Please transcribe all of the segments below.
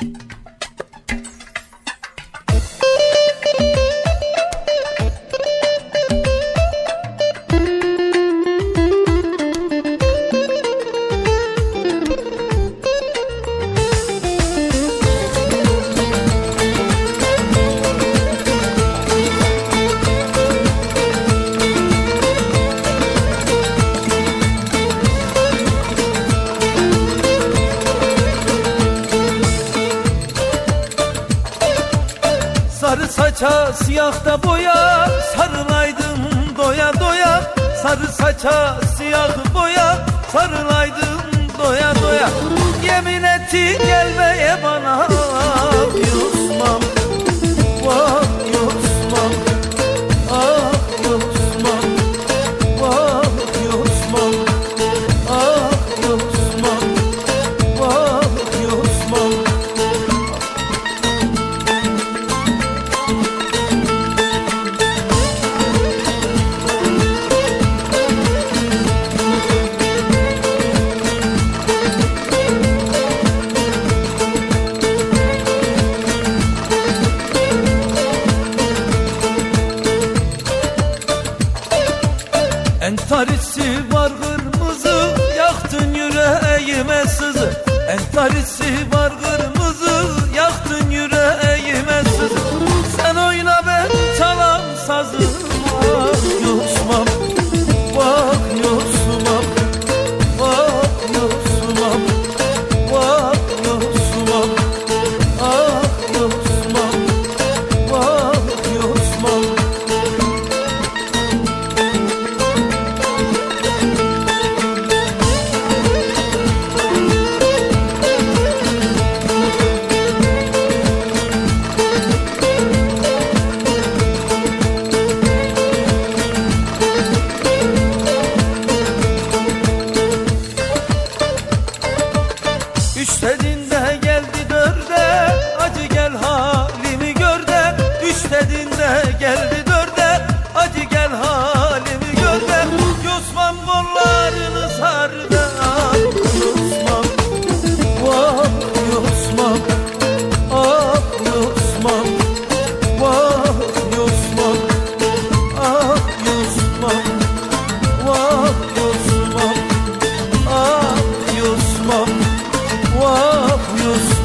Sarı saça siyah da boya. Sarılaydım doya doya. Sarı saça siyah boya. Sarılaydım doya doya. Yemin etti gelmeye bana Entarisi var kırmızı Yaktın yüreğime sızı. Entarisi var Üç de geldi dörde Acı gel halimi gör de. Üç de geldi dörde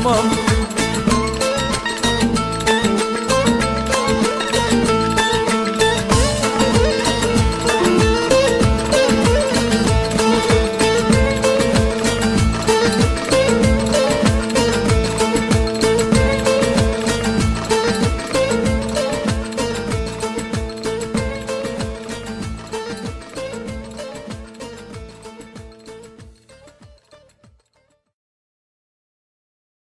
mom